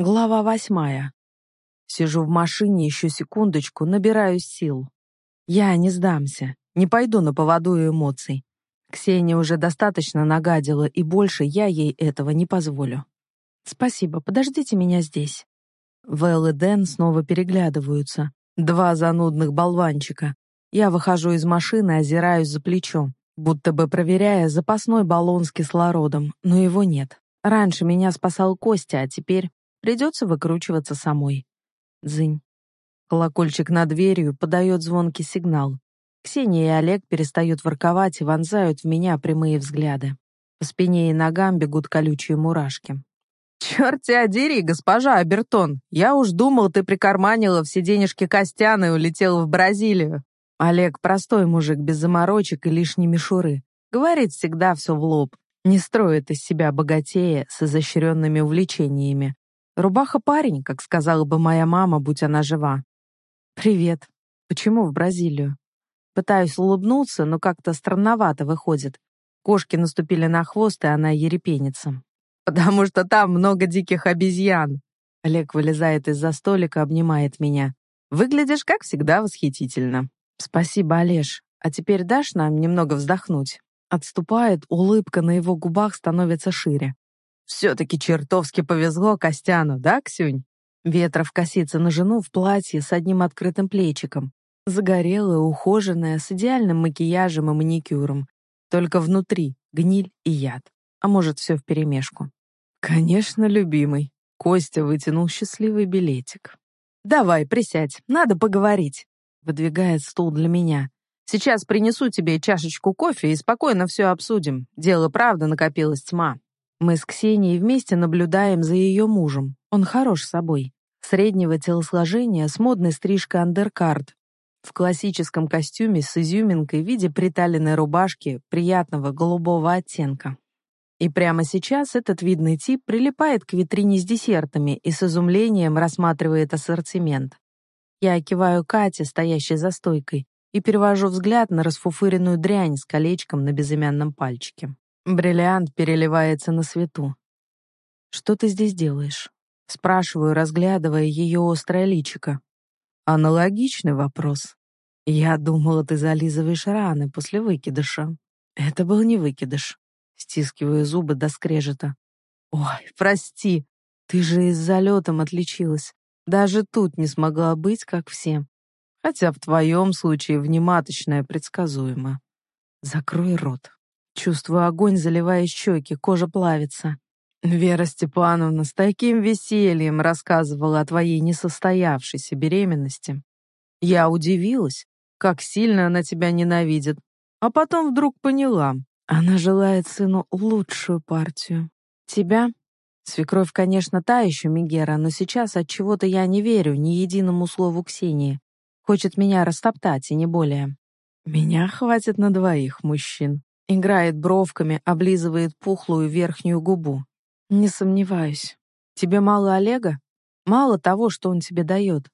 Глава восьмая. Сижу в машине еще секундочку, набираю сил. Я не сдамся, не пойду на поводу эмоций. Ксения уже достаточно нагадила, и больше я ей этого не позволю. Спасибо, подождите меня здесь. Вэл и Дэн снова переглядываются. Два занудных болванчика. Я выхожу из машины, озираюсь за плечо, будто бы проверяя запасной баллон с кислородом, но его нет. Раньше меня спасал Костя, а теперь Придется выкручиваться самой. Зынь. Колокольчик над дверью подает звонкий сигнал. Ксения и Олег перестают ворковать и вонзают в меня прямые взгляды. По спине и ногам бегут колючие мурашки. «Черт тебя дери, госпожа Абертон! Я уж думал, ты прикарманила все денежки Костяна и улетела в Бразилию!» Олег простой мужик без заморочек и лишней мишуры. Говорит всегда все в лоб. Не строит из себя богатея с изощренными увлечениями. Рубаха-парень, как сказала бы моя мама, будь она жива. «Привет. Почему в Бразилию?» Пытаюсь улыбнуться, но как-то странновато выходит. Кошки наступили на хвост, и она ерепенится. «Потому что там много диких обезьян!» Олег вылезает из-за столика, обнимает меня. «Выглядишь, как всегда, восхитительно». «Спасибо, Олеж. А теперь дашь нам немного вздохнуть?» Отступает, улыбка на его губах становится шире. Все-таки чертовски повезло Костяну, да, Ксюнь? Ветров косится на жену в платье с одним открытым плечиком. Загорелая, ухоженная, с идеальным макияжем и маникюром. Только внутри гниль и яд. А может, все вперемешку. Конечно, любимый. Костя вытянул счастливый билетик. «Давай, присядь, надо поговорить», — выдвигает стул для меня. «Сейчас принесу тебе чашечку кофе и спокойно все обсудим. Дело правда накопилась тьма». Мы с Ксенией вместе наблюдаем за ее мужем. Он хорош собой. Среднего телосложения с модной стрижкой андеркард. В классическом костюме с изюминкой в виде приталенной рубашки приятного голубого оттенка. И прямо сейчас этот видный тип прилипает к витрине с десертами и с изумлением рассматривает ассортимент. Я киваю Кате, стоящей за стойкой, и перевожу взгляд на расфуфыренную дрянь с колечком на безымянном пальчике. Бриллиант переливается на свету. «Что ты здесь делаешь?» Спрашиваю, разглядывая ее острое личико. Аналогичный вопрос. Я думала, ты зализываешь раны после выкидыша. Это был не выкидыш. Стискиваю зубы до скрежета. Ой, прости, ты же и с залетом отличилась. Даже тут не смогла быть, как все. Хотя в твоем случае внематочное предсказуемо. Закрой рот. Чувствую огонь, заливая щеки, кожа плавится. Вера Степановна с таким весельем рассказывала о твоей несостоявшейся беременности. Я удивилась, как сильно она тебя ненавидит, а потом вдруг поняла. Она желает сыну лучшую партию. Тебя? Свекровь, конечно, та еще Мегера, но сейчас от чего-то я не верю ни единому слову Ксении. Хочет меня растоптать, и не более. Меня хватит на двоих мужчин. Играет бровками, облизывает пухлую верхнюю губу. Не сомневаюсь. Тебе мало Олега? Мало того, что он тебе дает.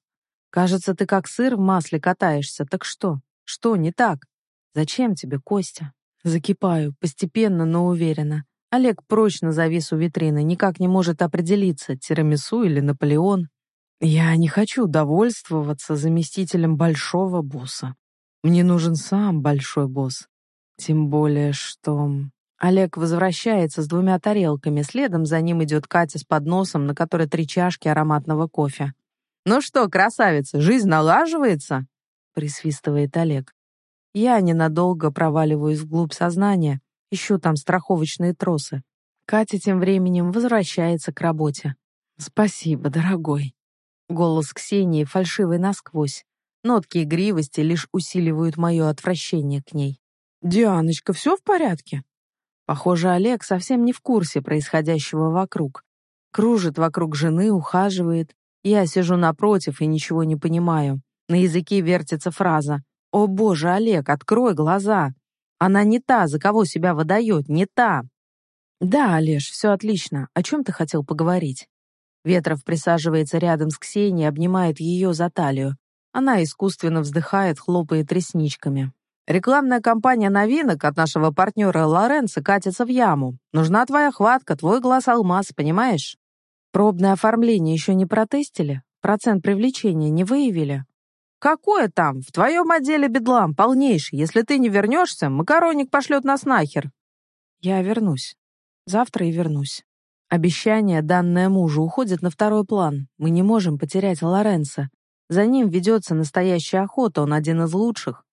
Кажется, ты как сыр в масле катаешься. Так что? Что не так? Зачем тебе, Костя? Закипаю, постепенно, но уверенно. Олег прочно завис у витрины, никак не может определиться, тирамису или Наполеон. Я не хочу довольствоваться заместителем большого босса. Мне нужен сам большой босс. Тем более, что... Олег возвращается с двумя тарелками, следом за ним идет Катя с подносом, на которой три чашки ароматного кофе. «Ну что, красавица, жизнь налаживается?» — присвистывает Олег. Я ненадолго проваливаюсь вглубь сознания, ищу там страховочные тросы. Катя тем временем возвращается к работе. «Спасибо, дорогой». Голос Ксении фальшивый насквозь. Нотки игривости лишь усиливают мое отвращение к ней. «Дианочка, все в порядке?» Похоже, Олег совсем не в курсе происходящего вокруг. Кружит вокруг жены, ухаживает. Я сижу напротив и ничего не понимаю. На языке вертится фраза «О боже, Олег, открой глаза!» Она не та, за кого себя выдает, не та. «Да, Олеж, все отлично. О чем ты хотел поговорить?» Ветров присаживается рядом с Ксенией, обнимает ее за талию. Она искусственно вздыхает, хлопает ресничками. Рекламная кампания новинок от нашего партнера Лоренцо катится в яму. Нужна твоя хватка, твой глаз алмаз, понимаешь? Пробное оформление еще не протестили? Процент привлечения не выявили? Какое там? В твоем отделе бедлам, полнейший. Если ты не вернешься, макароник пошлет нас нахер. Я вернусь. Завтра и вернусь. Обещание, данное мужу, уходит на второй план. Мы не можем потерять Лоренса. За ним ведется настоящая охота, он один из лучших.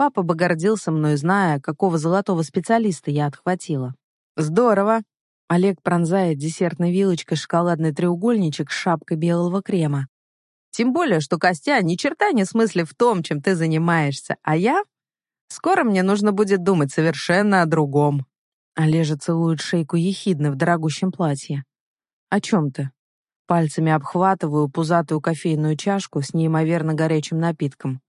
Папа бы гордился мной, зная, какого золотого специалиста я отхватила. Здорово. Олег пронзает десертной вилочкой шоколадный треугольничек с шапкой белого крема. Тем более, что Костя ни черта не смысле в том, чем ты занимаешься, а я? Скоро мне нужно будет думать совершенно о другом. Олежа целует шейку ехидно в дорогущем платье. О чем ты? Пальцами обхватываю пузатую кофейную чашку с неимоверно горячим напитком.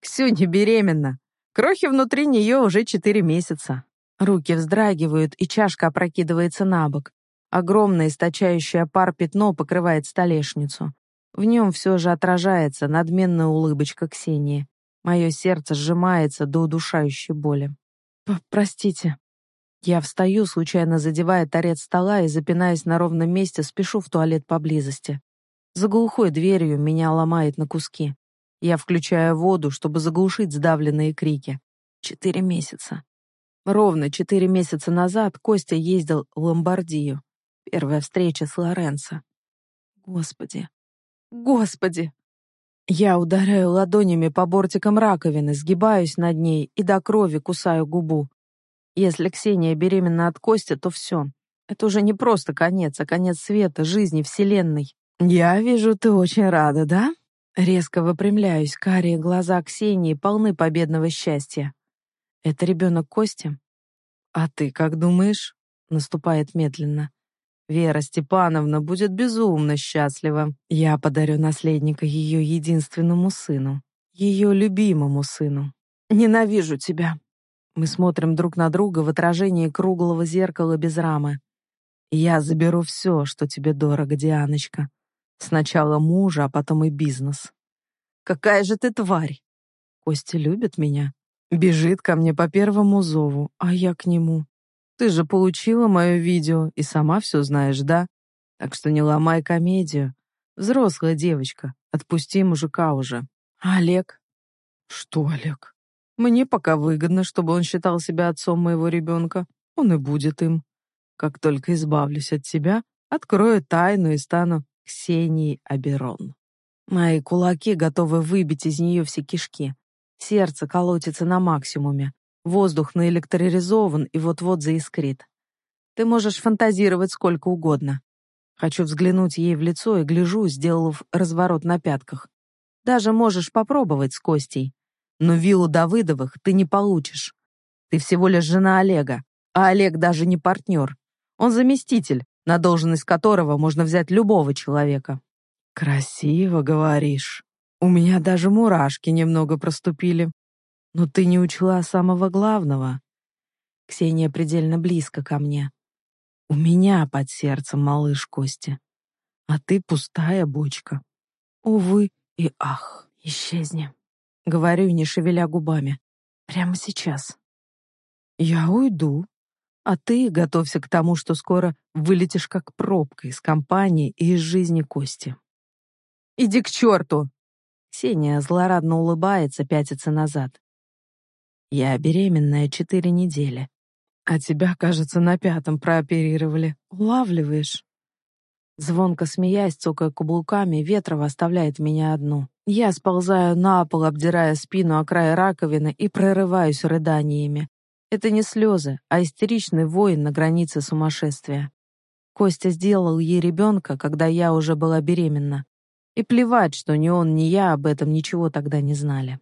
Ксюня беременна. Крохи внутри нее уже четыре месяца. Руки вздрагивают, и чашка опрокидывается на бок. Огромное источающее пар пятно покрывает столешницу. В нем все же отражается надменная улыбочка Ксении. Мое сердце сжимается до удушающей боли. «Простите». Я встаю, случайно задевая торец стола и, запинаясь на ровном месте, спешу в туалет поблизости. За глухой дверью меня ломает на куски. Я включаю воду, чтобы заглушить сдавленные крики. Четыре месяца. Ровно четыре месяца назад Костя ездил в Ломбардию. Первая встреча с Лоренцо. Господи, господи! Я ударяю ладонями по бортикам раковины, сгибаюсь над ней и до крови кусаю губу. Если Ксения беременна от Кости, то все. Это уже не просто конец, а конец света, жизни, вселенной. «Я вижу, ты очень рада, да?» Резко выпрямляюсь, карие глаза Ксении полны победного счастья. Это ребенок Кости? А ты как думаешь? Наступает медленно. Вера Степановна будет безумно счастлива. Я подарю наследника ее единственному сыну, ее любимому сыну. Ненавижу тебя. Мы смотрим друг на друга в отражении круглого зеркала без рамы. Я заберу все, что тебе дорого, Дианочка. Сначала мужа, а потом и бизнес. Какая же ты тварь! Костя любит меня. Бежит ко мне по первому зову, а я к нему. Ты же получила мое видео и сама все знаешь, да? Так что не ломай комедию. Взрослая девочка, отпусти мужика уже. Олег? Что Олег? Мне пока выгодно, чтобы он считал себя отцом моего ребенка. Он и будет им. Как только избавлюсь от тебя, открою тайну и стану Ксенией Аберон. Мои кулаки готовы выбить из нее все кишки. Сердце колотится на максимуме. Воздух наэлектроризован и вот-вот заискрит. Ты можешь фантазировать сколько угодно. Хочу взглянуть ей в лицо и гляжу, сделав разворот на пятках. Даже можешь попробовать с Костей. Но виллу Давыдовых ты не получишь. Ты всего лишь жена Олега, а Олег даже не партнер. Он заместитель, на должность которого можно взять любого человека. Красиво говоришь. У меня даже мурашки немного проступили. Но ты не учла самого главного. Ксения предельно близко ко мне. У меня под сердцем малыш Костя. А ты пустая бочка. Увы и ах, исчезни. Говорю, не шевеля губами. Прямо сейчас. Я уйду, а ты готовься к тому, что скоро вылетишь как пробка из компании и из жизни Кости. «Иди к черту!» Ксения злорадно улыбается, пятится назад. «Я беременная четыре недели, а тебя, кажется, на пятом прооперировали. Улавливаешь?» Звонко смеясь, цокая каблуками, Ветрова оставляет меня одну. Я сползаю на пол, обдирая спину о край раковины и прорываюсь рыданиями. Это не слезы, а истеричный воин на границе сумасшествия. Костя сделал ей ребенка, когда я уже была беременна. И плевать, что ни он, ни я об этом ничего тогда не знали.